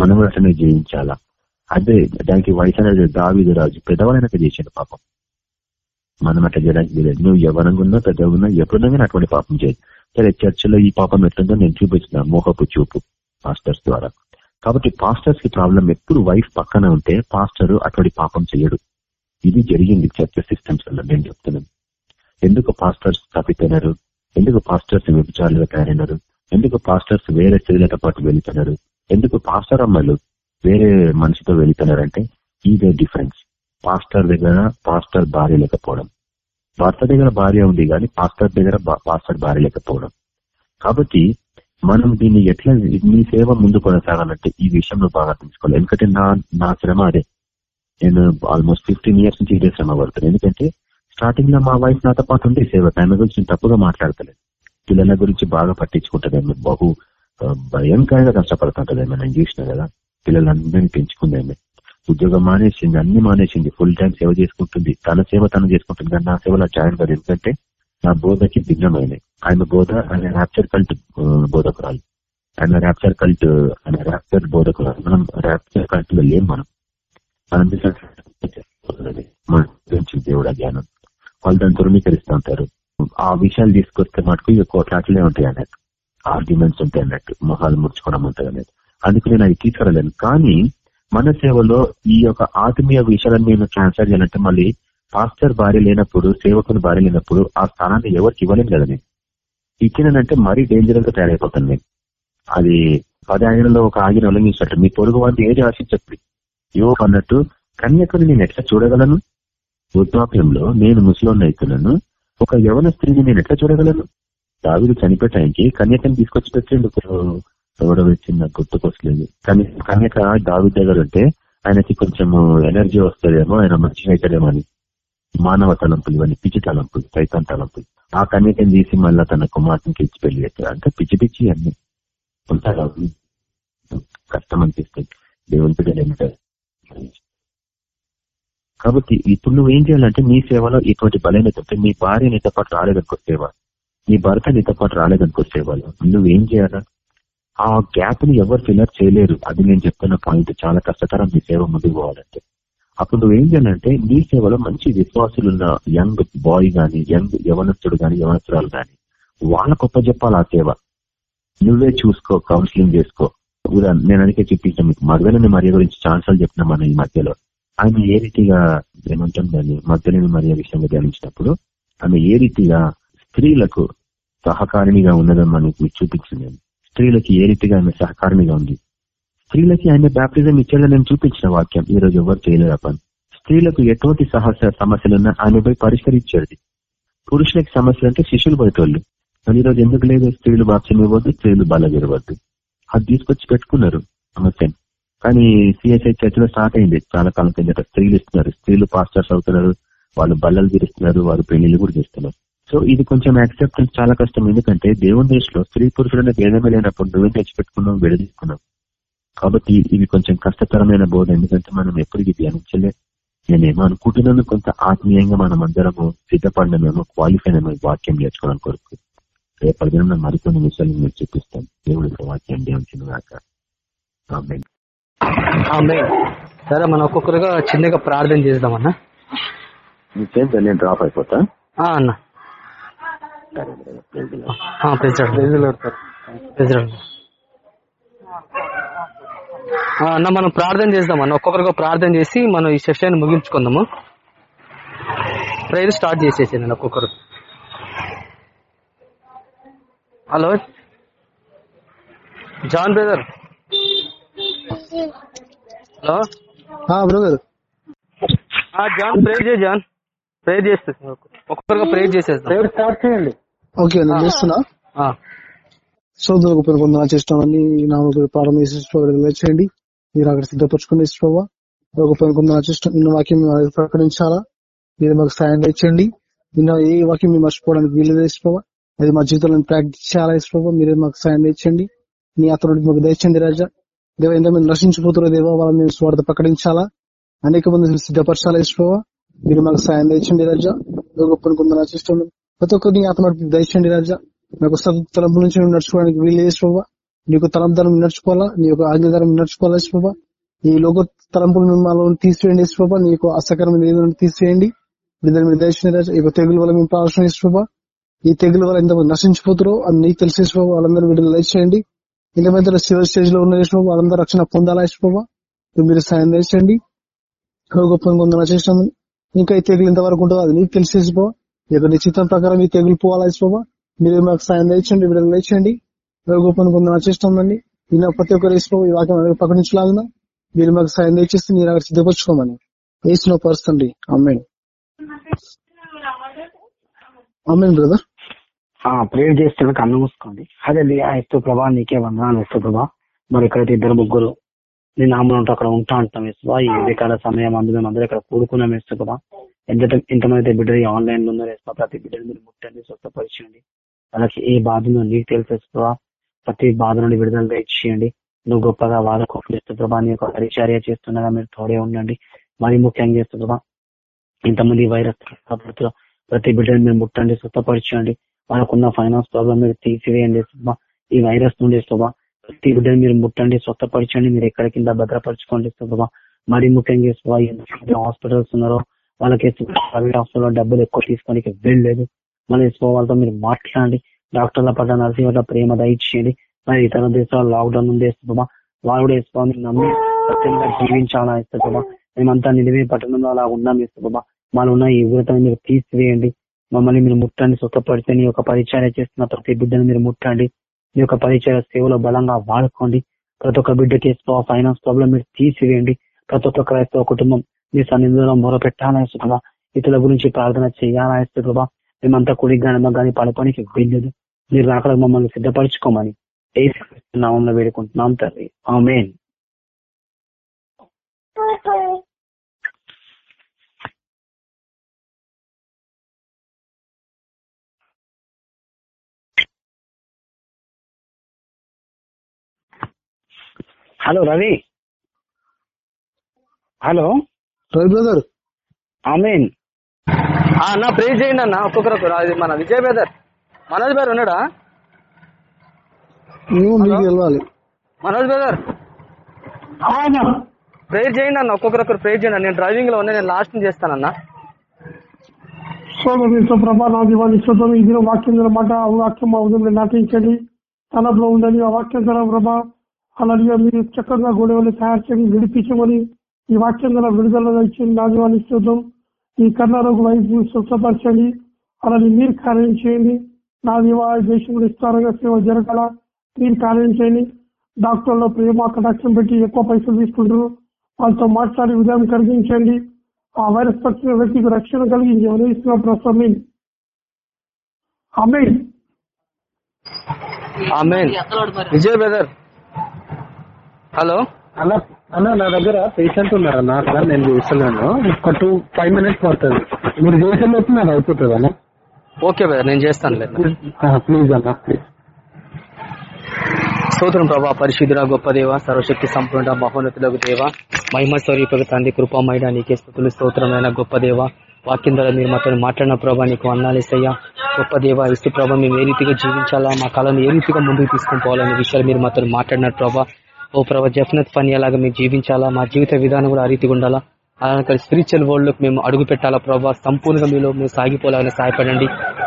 మనం అట్లనే జయించాలా? అదే దానికి వయసు అనేది దావీదు రాజు. పెద్దవాళ్ళైనా చేసాడు పాపం. మనం అట్లా చేయడానికి లేదు నువ్వు ఎవరంగా ఉన్నా పెద్దగా ఉన్నా ఎప్పుడున్నా అటువంటి పాపం చేయదు సరే చర్చలో ఈ పాపం ఎట్లుందో నేను చూపించిన మోహపు చూపు పాస్టర్స్ ద్వారా. కాబట్టి పాస్టర్స్కి ప్రాబ్లం ఎప్పుడు వైఫ్ పక్కన ఉంటే పాస్టర్ అటువంటి పాపం చేయడు. ఇది జరిగింది చర్చ సిస్టమ్స్ వల్ల నేను చెప్తున్నాను. ఎందుకు పాస్టర్స్ తప్పిపోయినారు? ఎందుకు పాస్టర్స్ విభజాలుగా తయారైనారు? ఎందుకు పాస్టర్స్ వేరే స్త్రీలతో పాటు వెళ్తున్నారు ఎందుకు పాస్టర్ అమ్మాయిలు వేరే మనిషితో వెళుతున్నారంటే ఇదే డిఫరెన్స్. పాస్టర్ దగ్గర పాస్టర్ భార్య లేకపోవడం. భర్త దగ్గర భార్య ఉంది కానీ పాస్టర్ దగ్గర పాస్టర్ భార్య లేకపోవడం. కాబట్టి మనం దీన్ని ఎట్లా మీ సేవ ముందు కొనసాగాలంటే ఈ విషయంలో బాగా తెలుసుకోవాలి. ఎందుకంటే నా నా శ్రమ అదే. నేను ఆల్మోస్ట్ ఫిఫ్టీన్ ఇయర్స్ నుంచి ఇదే శ్రమ పడుతున్నాను. ఎందుకంటే స్టార్టింగ్లో మా వైఫ్ నాతో పాటు ఉండే సేవ. ఆమె గురించి తప్పుగా మాట్లాడతలేదు. పిల్లల గురించి బాగా పట్టించుకుంటుంది. బహు భయంకరంగా కష్టపడుతుంటది. నేను చూసిన కదా. పిల్లలందరినీ పెంచుకుంది ఉద్యోగం మానేసింది అన్ని మానేసింది. ఫుల్ టైం సేవ చేసుకుంటుంది. తన సేవ తను చేసుకుంటుంది కానీ నా సేవలో జాయిన్ కాదు ఎందుకంటే నా బోధకి భిన్నమైన ఆయన బోధ ఆయన ర్యాప్చర్ కల్ట్ బోధకురాలు. ఆయన ర్యాప్చర్ కల్ట్ ఆయన ర్యాప్చర్ బోధకురాలు. మనం ర్యాప్చర్ కల్ట్లో లేం మనం. మనం మన గురించి దేవుడు జ్ఞానం వాళ్ళు దాన్ని ధృవీకరిస్తూ ఉంటారు. ఆ విషయాలు తీసుకొస్తే మటుకు ఇక కోట్లాట్లే ఉంటాయి అన్నట్టు. ఆర్గ్యుమెంట్స్ ఉంటాయి అన్నట్టు. మొహాలు ముడుచుకోవడం ఉంటుంది అన్నట్టు. అందుకు నేను అది తీసుకురాలేను కానీ మన సేవలో ఈ యొక్క ఆత్మీయ విషయాలను నేను ట్రాన్స్ఫర్ చేయాలంటే మళ్ళీ పాస్టర్ భార్య లేనప్పుడు సేవకుని భార్య లేనప్పుడు ఆ స్థానాన్ని ఎవరికి ఇవ్వలేను కదా నేను ఇచ్చినంటే మరీ డేంజరస్గా తయారైపోతాను నేను అది పదాయనలో ఒక ఆగిన ఉల్లంఘించినట్టు మీ పొరుగు వారిని ఏది ఆశించప్పుడు యువ అన్నట్టు కన్యకుని నేను ఎట్లా చూడగలను? వృద్ధాప్యంలో నేను ముసలోని అవుతున్నాను ఒక యవన స్త్రీని నేను ఎట్లా చూడగలను? దావిడు చనిపోయే టైంకి కన్యకని తీసుకొచ్చి పెట్టిండు ఎవడో వచ్చింది నాకు గుర్తుకొస్తలేదు. కానీ కన్యక దావి దగ్గర ఉంటే ఆయనకి కొంచెం ఎనర్జీ వస్తుందేమో ఆయన మంచిగా అవుతాడేమో అని మానవ తలంపులు ఇవన్నీ పిచ్చి తలంపులు సైతాన్ తలంపులు. ఆ కన్యకని తీసి మళ్ళీ తన కుమార్తెకి ఇచ్చి పెళ్ళి చేస్తారు. అంటే పిచ్చి పిచ్చి అన్ని. ఉంటారు. కష్టం అనిపిస్తుంది. దేవుని బిడ్డలు కాబట్టి ఇప్పుడు నువ్వు ఏం చేయాలంటే నీ సేవలో ఇటువంటి బలహీనత ఉంటే మీ భార్య నీతో పాటు రాలేదనుకో సేవ. నీ భర్త నీతో పాటు రాలేదనుకో సేవలో. నువ్వేం చేయాలా? ఆ గ్యాప్ని ఎవరు ఫిల్అప్ చేయలేరు. అది నేను చెప్తున్న పాయింట్ చాలా కష్టతరం మీ సేవ ముందుకు పోవాలంటే. అప్పుడు ఏం చేయాలంటే నీ సేవలో మంచి విశ్వాసులు ఉన్న యంగ్ బాయ్ గాని యంగ్ యవనస్తుడు గాని యవనస్తురాలు గాని వాళ్ళకు చెప్పాలి ఆ సేవ. నువ్వే చూసుకో కౌన్సిలింగ్ చేసుకో. ఉదాహరణ నేను అందుకే చూపించాను మీకు. మగలని మర్యాద గురించి ఛాన్సాలు చెప్పిన మన ఈ మధ్యలో. ఆమె ఏ రీతిగా ఏమంటాం దాన్ని? మధ్యలేని మర్యాద విషయంగా ధ్యానించినప్పుడు ఆమె ఏ రీతిగా స్త్రీలకు సహకారిణిగా ఉన్నదని మనకు చూపించింది. స్త్రీలకి ఏ రీతిగా ఆమె సహకారమిగా ఉంది? స్త్రీలకి ఆయన బ్యాప్టిజం ఇచ్చాడని నేను చూపించిన వాక్యం ఈ రోజు ఎవరు చేయలేదు పని స్త్రీలకు ఎటువంటి సహస సమస్యలున్నా ఆయన పోయి పరిష్కరించేది. పురుషులకి సమస్యలు అంటే శిష్యులు పోయేటోళ్ళు. కానీ ఈరోజు ఎందుకు లేదు? స్త్రీలు బాప్సం ఇవ్వద్దు స్త్రీలు బలగిరవద్దు అది తీసుకొచ్చి పెట్టుకున్నారు సమస్యను. కానీ సిఎస్ఐ చర్చలో స్టార్ట్ అయింది. చాలా కాలం కిందట స్త్రీలు ఇస్తున్నారు. స్త్రీలు పాస్టర్స్ అవుతున్నారు. వాళ్ళు బల్లలు తీరుస్తున్నారు. వారు పెళ్ళిళ్ళు కూడా చేస్తున్నారు. సో ఇది కొంచెం యాక్సెప్టెన్స్ చాలా కష్టం. ఎందుకంటే దేవుని దేశంలో స్త్రీ పురుషులనే భేదమే లేనప్పుడు నువ్వేం తెచ్చిపెట్టుకున్నావు? విడదీసుకున్నావు. కాబట్టి ఇది కొంచెం కష్టతరమైన బోధ. ఎందుకంటే మనం ఎప్పటికీ ధ్యానించలే. నేనేమో అనుకుంటున్నాను కొంత ఆత్మీయంగా మనం అందరము సిద్ధపడినమేమో క్వాలిఫై ఏమో వాక్యం నేర్చుకోవడానికి కొరకు. రేపటి దినం మరికొన్ని విషయాలు మీరు చూపిస్తాను. దేవుడి వాక్యం దేవుని సరే మనం ఒక్కొక్కరుగా చిన్నగా ప్రార్థన చేద్దామన్నా. నేను డ్రాప్ అయిపోతా? అన్న. అన్న మనం ప్రార్థన చేద్దాం అన్న. ఒక్కొక్కరుగా ప్రార్థన చేసి మనం ఈ సెషన్ ముగించుకుందాము. ప్రైజ్ స్టార్ట్ చేసేసి నేను ఒక్కొక్కరు. Hello? John brother? Hello? Brother. ఆ, జాన్ ప్రేర్ చేయి జాన్. ప్రేర్ చేస్తే. ఒక్కొక్కరుగా ప్రేర్ చేసేస్తాం స్టార్ట్ చేయండి. ఓకే నేను చేస్తున్నా. సోదరులకు పేర్కొందా చేస్తామని నా ప్రారంభ చేయండి. మీరు అక్కడ సిద్ధపరచుకుని ఇసుకోవా ఒక పేర్కొందా చేస్తాం నిన్న వాక్యం ప్రకటించాలా? మీరు మాకు సాయం తెచ్చండి నిన్న ఏ వాక్యం మేము మర్చిపోవడానికి వీలు ఇసుకోవా అది మా జీవితంలో ప్రాక్టీస్ చేయాలా ఇసుకోవా మీరే మాకు సాయం తెచ్చండి నీ అతను మాకు దయచండి రాజా. దేవ ఎంత మంది నశించిపోతున్న దేవా వాళ్ళని మేము స్వార్థ ప్రకటించాలా? అనేక మంది సిద్ధపరచాలా ఇసుకోవా మీరు మాకు సాయం తెచ్చండి రాజా. గొప్ప కొందరు ఆశిస్తున్నాం ప్రతి ఒక్కరిని అతను దయచండి రాజా. నాకు తలంపు నుంచి నడుచుకోవడానికి వీలు చేసుకోవా నీకు తలంతరం నడుచుకోవాలా? నీ యొక్క ఆజ్ఞాధారం నడుచుకోవాలా శోభ ఈ లోక తలంపులు మిమ్మల్ని తీసివేయండి ఇసుకోవా నీకు అసకరమైన ఏదైనా తీసివేయండి. మీద దయచండి రాజా. ఈ తెగుల వల్ల మేము ప్రార్థన శోభ ఈ తెగుల వల్ల ఎంతమంది నశించిపోతారో అది నీకు తెలిసి శోభ వాళ్ళందరూ వీటిని దయచేయండి. ఇంతమంది చివరి స్టేజ్లో ఉన్న శోభ వాళ్ళందరూ రక్షణ పొందాలా శోభ మీరు సాయం దయచండి గొప్ప కొందరు చేసినాము ఇంకా ఈ తెగులు ఎంతవరకు ఉంటుందో అది నీకు తెలిసేసిపో మీరు నిశ్చితం ప్రకారం ఈ తెగులు పోవాలి ప్రభావ మీరు మాకు సాయం తెచ్చండి విడుదల తెచ్చండి గొప్పని కొందరు ఆచేస్తామండి ఈయన ప్రతి ఒక్కరు వేసుకో ఈ వాక్యం ప్రకటించలాగిన? మీరు మాకు సాయం తెచ్చిస్తే మీరు అక్కడ సిద్ధపరచుకోమని. వేసిన పరుస్తుంది అమ్మాయి అమ్మాయి బ్రదర్. ప్రేయర్ చేస్తే కన్ను మూసుకోండి. అదే ఎస్తు ప్రభా నీకే వందనాలు ఎస్తు ప్రభా మరి ఇక్కడైతే ఇద్దరు ముగ్గురు నేను నామం అక్కడ ఉంటా అంటాం ఇస్తువా ఈ ఉదయకాల సమయం అందు మేము అందరూ ఇక్కడ కూడుకున్నాం ఇస్తు ప్రభా ఎంత ఎంతమంది బిడ్డలు ఆన్లైన్లో ఉన్నారో ప్రతి బిడ్డలు మీరు ముట్టండి స్వస్థపరిచండి వాళ్ళకి ఏ బాధను నీకు తెలిసేస్తువా ప్రతి బాధ నుండి విడుదల చేయండి నువ్వు గొప్పగా వాళ్ళ కొట్లిస్తూ ప్రభా నీ యొక్క పరిచర్య చేస్తుండగా మీరు తోడే ఉండండి. మరి ముఖ్యంగా చేస్తూ ప్రభా ఇంతమంది వైరస్ ప్రతి బిడ్డను మీరు ముట్టండి స్వస్థపరచండి వాళ్ళకున్న ఫైనాన్స్ ప్రాబ్లం మీరు తీసివేయండి ఈ వైరస్ నుండి సుమా ప్రతి బిడ్డను మీరు ముట్టండి స్వస్థపరచండి మీరు ఎక్కడ కింద భద్రపరచుకోండి సుమా మరి ముఖ్యంగా సుమా హాస్పిటల్స్ ఉన్నారో వాళ్ళకి ప్రైవేట్ హాస్పిటల్లో డబ్బులు ఎక్కువ తీసుకోనికి వెళ్ళలేదు మళ్ళీ వేసుకో వాళ్ళతో మీరు మాట్లాడండి. డాక్టర్ల పట్ల నర్సింగ్ పట్ల ప్రేమ దయచేయండి. మరి ఇతర దేశాల్లో లాక్డౌన్ ఉంది వేసుకోమా వాళ్ళు కూడా వేసుకో నమ్మి సత్యంగా జీవించాలా వేసుకోమా మేమంతా నిలివే పట్టణంలో అలా ఉన్నాం వేసుకోమా మాలో ఉన్న ఈ ఉగ్రతను మీరు తీసివేయండి. మమ్మల్ని మీరు ముట్టండి. సుఖపడితే నీ యొక్క పరిచయం చేస్తున్న ప్రతి బిడ్డను మీరు ముట్టండి. మీ యొక్క పరిచయ సేవలో బలంగా వాడుకోండి. ప్రతి ఒక్క బిడ్డకి ఫైనాన్స్ ప్రాబ్లం మీరు తీసివేయండి. ప్రతి ఒక్క క్రైస్తవ కుటుంబం నీ సన్నిధిలో మొరపెట్టాలా వేసుకోమా ఇతరుల గురించి ప్రార్థన చేయాలా ప్రభా మేమంతా కుడి గాని కానీ పడపనికి వెళ్ళలేదు మీరు అక్కడ మమ్మల్ని సిద్ధపరచుకోమని ఏ నామంలో వేడుకుంటున్నాం తండ్రి amen. Hello Ravi. Hello. Brother amen ఆ, అన్న ప్రే చేయండి అన్న ఒక్కొక్కరు అది మన విజయ్ బ్రదర్ మనోజ్ బ్రదర్ ఉన్నాడా? నువ్వు వెళ్ళాలి మనోజ్ బ్రదర్ ప్రేయర్ చేయండి అన్న ఒక్కొక్కరు ప్రేయర్ చేయండి నేను డ్రైవింగ్లో ఉన్నా నేను లాస్ట్ చేస్తానన్నా ప్రభా నా దివాళి శుద్ధం ఈ దిన వాక్యం ద్వారా మాట ఆ వాక్యం మా ఉదయం నాటించండి. తలపులో ఉందని ఆ వాక్యం ద్వారా ప్రభా. అలాగే మీరు చక్కగా గొడవలు తయారు చేయండి విడిపించమని ఈ వాక్యం ద్వారా విడుదల ఇచ్చింది నా దివాళి శుద్ధం ఈ కర్ణాటక వైపు స్వచ్ఛపరచండి అలాగే మీరు కార్యం చేయండి. నా దివా దేశంలో విస్తారంగా సేవ జరగాల. మీరు కార్యం చేయండి. డాక్టర్లో ప్రేమ కటాక్షం పెట్టి ఎక్కువ పైసలు తీసుకుంటారు. వాళ్ళతో మాట్లాడి విధానం కలిగించండి. ఆ వైరస్ పట్టిన వ్యక్తికి రక్షణ కలిగించమని ఇస్తున్న ప్రస్తుతం ఆమె ఆమెన్ విజయ్ బ్రదర్. హలో. అన్న అన్న నా దగ్గర పేషెంట్ ఉన్నారన్న అక్కడ నేను చూస్తున్నాను. ఒక టూ ఫైవ్ మినిట్స్ పడుతుంది. మీరు చేసిన లోపు నాకు అయిపోతుంది అన్న ఓకే బ్రదర్ నేను చేస్తాను ప్లీజ్ అన్న ప్లీజ్ స్తోత్రం ప్రభా పరిశుద్ధుడ గొప్ప దేవ సర్వశక్తి సంపూర్ణ మహోన్నతులకు దేవ మహిమ స్వరూపక తండ్రి కృపామైన నీకే స్థుతులు స్తోత్రమైన గొప్ప దేవ వాక్యం ద్వారా మీరు మాతో మాట్లాడిన ప్రభా నీకు అన్నాలేసయ్యా గొప్ప దేవ ఇస్తు ప్రభా మేము ఏ రీతిగా జీవించాలా మా కళను ఏ రీతిగా ముందుకు తీసుకుని పోవాలనే విషయాలు మీరు మాతో మాట్లాడినారు ప్రభా. ఓ ప్రభా జఫ్నత్ ఫనీ అలాగా మేము జీవించాలా? మా జీవిత విధానం కూడా ఆ రీతిగా ఉండాలా? అలాగే స్పిరిచువల్ వరల్డ్ మేము అడుగు పెట్టాలా ప్రభా? సంపూర్ణంగా మీలో మేము సాగిపోలాగానే సహాయపడండి.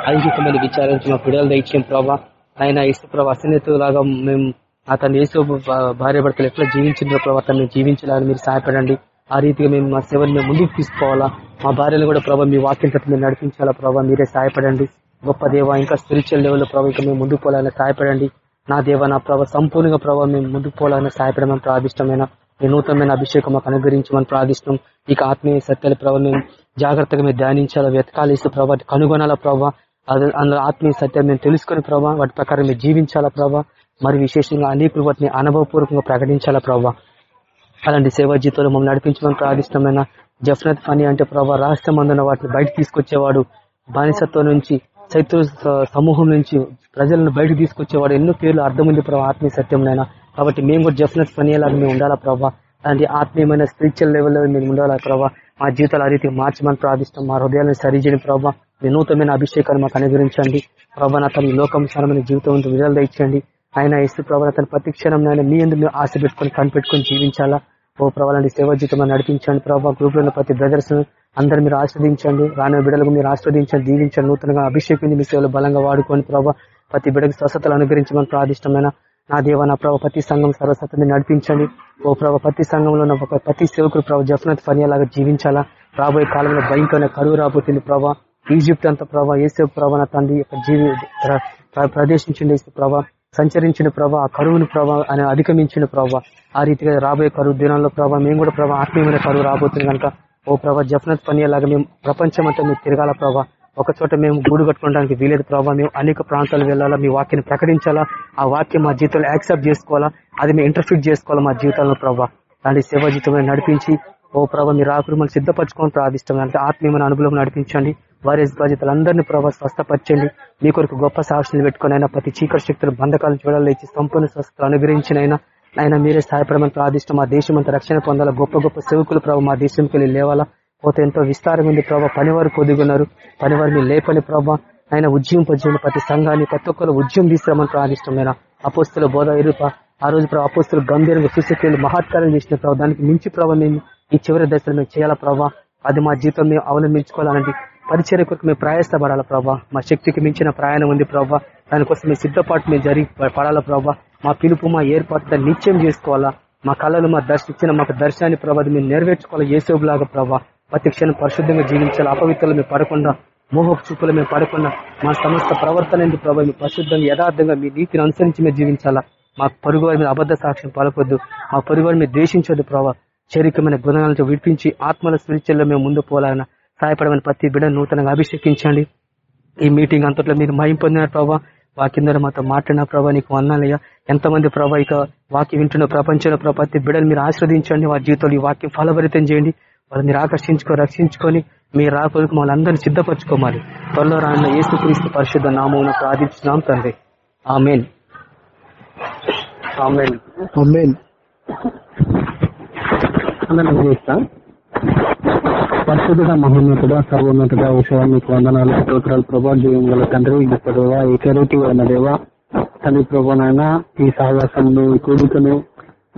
ఐహికమైన విచారించి మా పిల్లలు దయచేయం ప్రభా. ఆయన ఇసు ప్రభా అసన్యతలాగా మేము అతను ఏసు భా- భార్య భర్తలు ఎట్లా జీవించిన ప్రభావ అతను జీవించాలని మీరు సహాయపడండి. ఆ రీతిగా మేము మా సేవలు మేము ముందుకు తీసుకోవాలా మా భార్యలు కూడా ప్రభావ మీ వాక్యం తట్టు నడిపించాలా ప్రభావ మీరే సహాయపడండి. గొప్ప దేవ ఇంకా స్పిరిచువల్ లెవెల్లో ప్రభావ ఇంకా మేము ముందుకు పోవాలని సహాయపడండి. నా దేవ నా ప్రభావ సంపూర్ణంగా ప్రభావ మేము ముందుకు పోవాలని సహాయపడమని ప్రార్థిష్టమైన నూతనమైన అభిషేకం మాకు అనుగ్రహించమని ప్రార్థిస్తున్నాం. ఇక ఆత్మీయ సత్యాల ప్రభావ మేము జాగ్రత్తగా మేము ధ్యానించాలా వెతకాలి ఇస్తూ ప్రభావ కనుగొనాలా ప్రభావ అందులో ఆత్మీయ సత్యం మేము తెలుసుకుని ప్రభావ వాటి ప్రకారం మేము జీవించాలా ప్రభావ మరి విశేషంగా అనేకులు వాటిని అనుభవపూర్వకంగా ప్రకటించాలా ప్రభావ అలాంటి సేవా జీవితంలో మమ్మల్ని నడిపించమని ప్రార్థిష్టమైన జఫ్నత్ ఫనీ అంటే ప్రభావ రాష్ట్రం అందున వాటిని బయట తీసుకొచ్చేవాడు బానిసత్వం నుంచి శత్రు స- సమూహం నుంచి ప్రజలను బయటకు తీసుకొచ్చేవాడు ఎన్నో పేర్లు అర్థమైంది ప్రభావ ఆత్మీయ సత్యంలో కాబట్టి మేము కూడా జఫ్నత్ ఫనీ మేము ఉండాలా ప్రభావ అలాంటి ఆత్మీయమైన స్పిరిచువల్ లెవెల్లో మేము ఉండాలా ప్రభావ మా జీవితాలు ఆ రీతికి మార్చమని ప్రార్థిస్తాం మా హృదయాలను సరిచేయని ప్రభావ వినూతమైన అభిషేకాన్ని మాకు అనుగ్రహించండి. ప్రభావ నా తన లోకం జీవితం విడుదల ఇచ్చండి ఆయన ఇస్తు ప్రభావ తన ప్రతి క్షణం నాయన మీ ఎందుకు మేము ఆశ పెట్టుకొని కనిపెట్టుకొని జీవించాలా? ఓ ప్రభావ సేవ సేవా జీవితం నడిపించండి ప్రభావ గ్రూప్లో ప్రతి బ్రదర్స్ అందరు మీరు ఆశ్రదించండి రానున్న బిడ్డలకు మీరు ఆస్వాదించండి దీవించండి నూతనంగా అభిషేకించి మీ సేవలు బలంగా వాడుకొని ప్రభావ ప్రతి బిడ్డకు స్వస్థతలు అనుగ్రహించమని ప్రాదిష్టమైన నా దేవ నా ప్రభావ ప్రతి సంఘం సర్వసతని నడిపించండి. ఓ ప్రభావ ప్రతి సంఘంలో ఉన్న ఒక ప్రతి సేవకుడు ప్రభావ జఫ్నత్ ఫనియాలాగా జీవించాలా? రాబోయే కాలంలో భయంకరమైన కరువు రాబోతుంది ప్రభావ ఈజిప్ట్ అంత ప్రభావ ఏసే ప్రభావ నా తండ్రి యొక్క జీవి ప్రదేశించండి ప్రభావ సంచరించిన ప్రభావ ఆ కరువును ప్రభావ అధిగమించిన ప్రభావ ఆ రీతిగా రాబోయే కరువు దినాల్లో ప్రభావ మేము కూడా ప్రభావ ఆత్మీయమైన కరువు రాబోతుంది కనుక ఓ ప్రభా జఫ్నత్ పనిలాగా మేము ప్రపంచం అంతా మేము తిరగాల ప్రభావ ఒక చోట మేము గూడు కట్టుకోవడానికి వీలేదు ప్రభావ మేము అనేక ప్రాంతాలు వెళ్ళాలా మీ వాక్యాన్ని ప్రకటించాలా ఆ వాక్యం మా జీవితంలో యాక్సెప్ట్ చేసుకోవాలా అది మేము ఇంటర్ఫీట్ చేసుకోవాలా మా జీవితంలో ప్రభావ దాని సేవా జీవితం నడిపించి ఓ ప్రభావ మీరు ఆకులు మనం సిద్ధపరచుకొని ప్రార్థిస్తాం అంటే ఆత్మీయమైన అనుభవం నడిపించండి. వారి బాధితులందరినీ ప్రభావ స్వస్థపరచండి. మీ కొరకు గొప్ప సాక్షులు పెట్టుకునైనా అయినా ప్రతి చీకటి శక్తులు బంధకాలను చూడాలి ఇచ్చి సంపూర్ణ స్వస్థతలు అనుగ్రహించినైనా ఆయన మీరే సహాయపడమని ప్రార్థిష్టం. మా దేశం అంతా రక్షణ పొందాలా? గొప్ప గొప్ప సేవకులు ప్రభావ మా దేశంకి వెళ్ళి లేవాలా? పోతే ఎంతో విస్తారమైంది ప్రభావ పనివారు కొద్దిగున్నారు పనివారిని లేపని ప్రభావ ఆయన ఉద్యమం పొందిన ప్రతి సంఘాన్ని ప్రతి ఒక్కరు ఉద్యమం తీసుకురామని ప్రార్థిష్టమైన అపోస్తుల బోధ ఇరుప ఆ రోజు ప్రభావ అపోస్తులు గంభీరంగా సూచక్రియలు మహత్కారం చేసిన ప్రభావ దానికి మించి ప్రభావ మేము ఈ చివరి దశలో మేము చేయాలా ప్రభావ అది మా జీవితం మేము అవలంబించుకోవాలంటే పరిచయ కొరకు మేము ప్రయాసపడాలా ప్రభా? మా శక్తికి మించిన ప్రయాణం ఉంది ప్రభా. దానికోసం మీ సిద్ధపాటు మేము జరిగి పడాలా ప్రభా? మా పిలుపు మా ఏర్పాటు నిత్యం చేసుకోవాలా? మా కళలు మా దర్శించిన మాకు దర్శనాన్ని ప్రభావ మేము నెరవేర్చుకోవాలి? ఏసేపులాగా ప్రభా. ప్రతి క్షణం పరిశుద్ధంగా జీవించాలి? అపవిత్రలు మేము పడకుండా మోహపు చూపులు మేము పడకుండా మా సమస్త ప్రవర్తన ఎందుకు ప్రభావ మీ పరిశుద్ధంగా యథార్థంగా మీ నీతిని అనుసరించి మేము జీవించాలా? మా పరుగువారి మీద అబద్ధ సాక్ష్యం పలకొద్దు. మా పొరుగు వారి మీద ప్రభావ శారీరకమైన గుణాలను విడిపించి ఆత్మల స్పిరిచువల్లో మేము ముందు పోలాలన్న సహాయపడమని ప్రతి బిడ్డ నూతనంగా అభిషేకించండి. ఈ మీటింగ్ అంతట్లో మీరు మయం పొందినారు ప్రభావ వాకిందరూ మాతో మాట్లాడిన ప్రభావ నీకు అన్నాలయ్యా ఎంతమంది ప్రభావ ఇక వాక్యం వింటున్న ప్రపంచంలో ప్రతి బిడ్డలు మీరు ఆశ్రదించండి వారి జీవితంలో ఈ వాక్యం ఫలభరితం చేయండి. వాళ్ళని మీరు ఆకర్షించుకో రక్షించుకొని మీరు రాకొరకు మమ్మల్ని అందరినీ సిద్ధపరచుకోవాలి త్వరలో రాన్న ఏసుక్రీస్తు పరిశుద్ధ నామం ప్రార్థించినాం తండ్రి. ఆమెన్. ఆమెన్. అమ్మేన్ అందరినీ పరిశుద్ధుడ మహోన్నతుడ సర్వోన్నతుడ విషయం మీకు వందనాలు స్తోత్రాలు ప్రభా. జీవం గల తండ్రి గొప్ప దేవ ఏకరీతి అయిన దేవ. తండ్రి ప్రభానైనా ఈ సాహసంలో ఈ కూడికను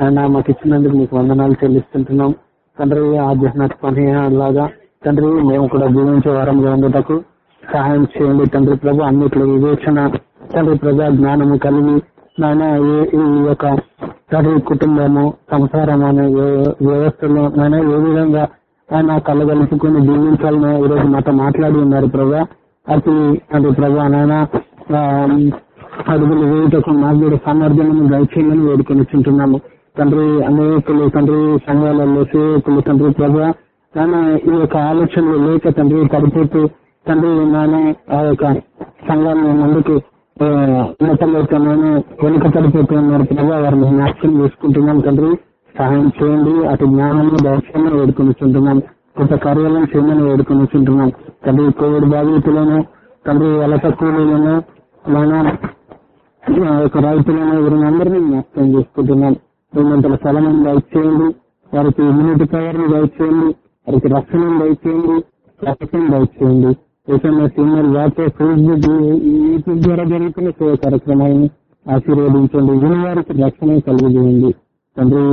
ఆయన మాకు ఇచ్చినందుకు మీకు వందనాలు చెల్లిస్తుంటున్నాం. తండ్రి ఆధ్యాత్మిక పని లాగా తండ్రి మేము కూడా జీవించే వారంగా ఉండటకు సహాయం చేయండి తండ్రి ప్రభు. అన్నిట్లో వివేచన తండ్రి ప్రజా జ్ఞానము కలిగి నాయన ఈ- ఈ యొక్క తండ్రి కుటుంబము సంసారం అనే వ్యవస్థలో నాయన ఏ విధంగా ఆయన కలగలుపుకొని జీవించాలని ఈరోజు మాతో మాట్లాడి ఉన్నారు ప్రభా. అతి తండ్రి ప్రభా నాయన అడుగులు వేయటకు మాకు కూడా సామర్థ్యాలను దయచేయమని వేడుకొని చుంటున్నాము. తండ్రి అనేకులు తండ్రి సంఘాలలో సేవకులు తండ్రి ప్రభా నాయన ఈ యొక్క ఆలోచనలు లేక తండ్రి కడిపోతూ తండ్రి నాయన ఆ యొక్క సంఘాలను ముందుకు ఆ, వెనుక పడిపోతూ ఉన్నారు ప్రభా వారిని జ్ఞాపకం చేసుకుంటున్నాం తండ్రి. సహాయం చేయండి. అటు జ్ఞానాన్ని దర్శనం వేడుకొనిస్తుంటున్నాం కొత్త కార్యాలయం చేయమని వేడుకొనిస్తుంటున్నాం తండ్రి కోవిడ్ బాధితులను తండ్రి వలస కూలీలను మన ఆ యొక్క రైతులను వీరిని అందరినీ జ్ఞాపకం చేసుకుంటున్నాం. రెండంతల స్థలం దయచేయండి. వారికి ఇమ్యూనిటీ పవర్ని దయచేయండి. వారికి రక్షణ దయచేయండి. రక్షణ దయచేయండి. SMS email WhatsApp Facebook YouTube ద్వారా జరుగుతున్న సేవ కార్యక్రమాలను ఆశీర్వదించండి. విని వారికి రక్షణ కలిగజేయండి తండ్రి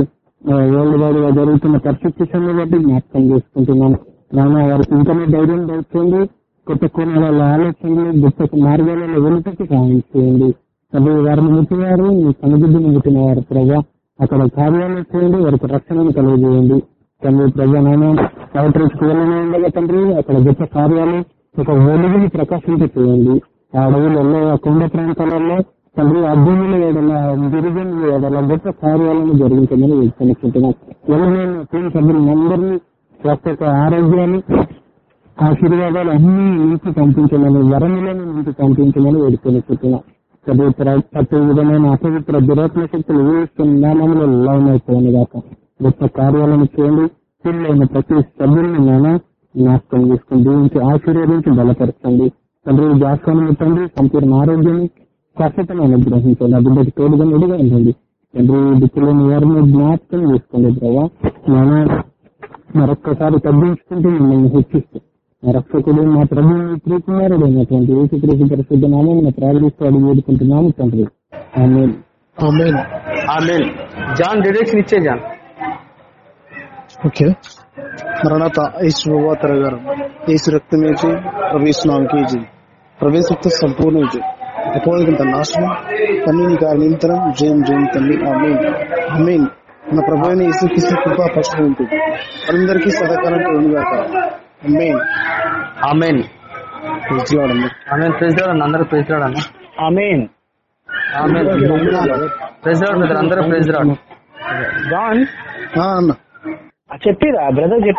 వరల్డ్ వైడ్గా జరుగుతున్న పరిస్థితులను బట్టి జ్ఞాపకం చేసుకుంటున్నాను. నాన్న వారికి ఇంకనే ధైర్యం దొరుకుతుంది. కొత్త కోణాలలో ఆలోచనలు గొప్ప మార్గాలలో వెనుకకి సహాయం చేయండి. తండ్రి వారిని ముట్టివారు మీ సన్నిధిని ముట్టిన వారు అక్కడ కార్యాలు చేయండి వారికి రక్షణను కలిగజేయండి తండ్రి ప్రభా నాయన అవుట్రీచ్ వెళ్ళనే ఉండగా తండ్రి అక్కడ గొప్ప కార్యాలు ఒక వెలుగుని ప్రకాశింప చేయండి ఆ అడవులలో ఆ కొండ ప్రాంతాలలో తండ్రి ఆ ఏదైనా గిరిజనులు ఏదైనా గొప్ప కార్యాలను జరిగించమని వేడుకొనుకుంటున్నాం వెళ్ళనే టీం సభ్యులందరినీ ప్రత్యేక ఆరోగ్యాన్ని ఆశీర్వాదాలు అన్ని నుంచి పంపించమని వరములను నుంచి పంపించమని వేడుకొనుకుంటున్నాం చదువుతున్న ప్రతి విధమైన అపవిత్ర దురాత్మ శక్తులు వేస్తున్న నామంలో లైన్ అయిపోయింది కాక గొప్ప కార్యాలను చేయండి. పిల్లైన ప్రతి సభ్యులను నేను జ్ఞాపకం చేసుకుని దీనికి ఆశీర్వదించి బలపరచండి. తండ్రి జాస్వాన్ని తండ్రి సంపూర్ణ ఆరోగ్యం స్వచ్ఛతను అనుగ్రహించండి. ఆ బిడ్డకి తోడుగా నిడుగా ఉంటుంది తండ్రి దిక్కులోని వారిని జ్ఞాపకం చేసుకోండి ప్రభావ మరొక్కసారి తగ్గించుకుంటూ మిమ్మల్ని హెచ్చిస్తూ మా రక్షకుడు మా ప్రభు ప్రీతిమారుడు అయినటువంటి ఏసుక్రీస్తు పరిశుద్ధ నామం ప్రార్థిస్తూ అడిగి వేడుకుంటున్నాము తండ్రి. జాన్ డైరెక్షన్ ఇచ్చే జాన్. ओके मरणता ईश बाबा तरगार ईश रक्त में जी प्रवेश नाम की जी प्रवेश युक्त संपूर्ण जी అపోయింత నాశనం తల్లిని గారి నిరంతరం జయం జయం తల్లి ఆమెన్ ఆమెన్ మన ప్రభు అయిన యేసుక్రీస్తు కృపా పక్షం ఉంటుంది అందరికీ సదాకాలం తోడుగాక ఆమెన్ ఆమెన్ విజయవాడండి ఆమెన్ ప్రెసిడెంట్ అందరూ ప్రెసిడెంట్ అన్న ఆమెన్ ఆమెన్ ప్రెసిడెంట్ అందరూ ప్రెసిడెంట్ జాన్ అన్న చెప్పిరా బ్రదర్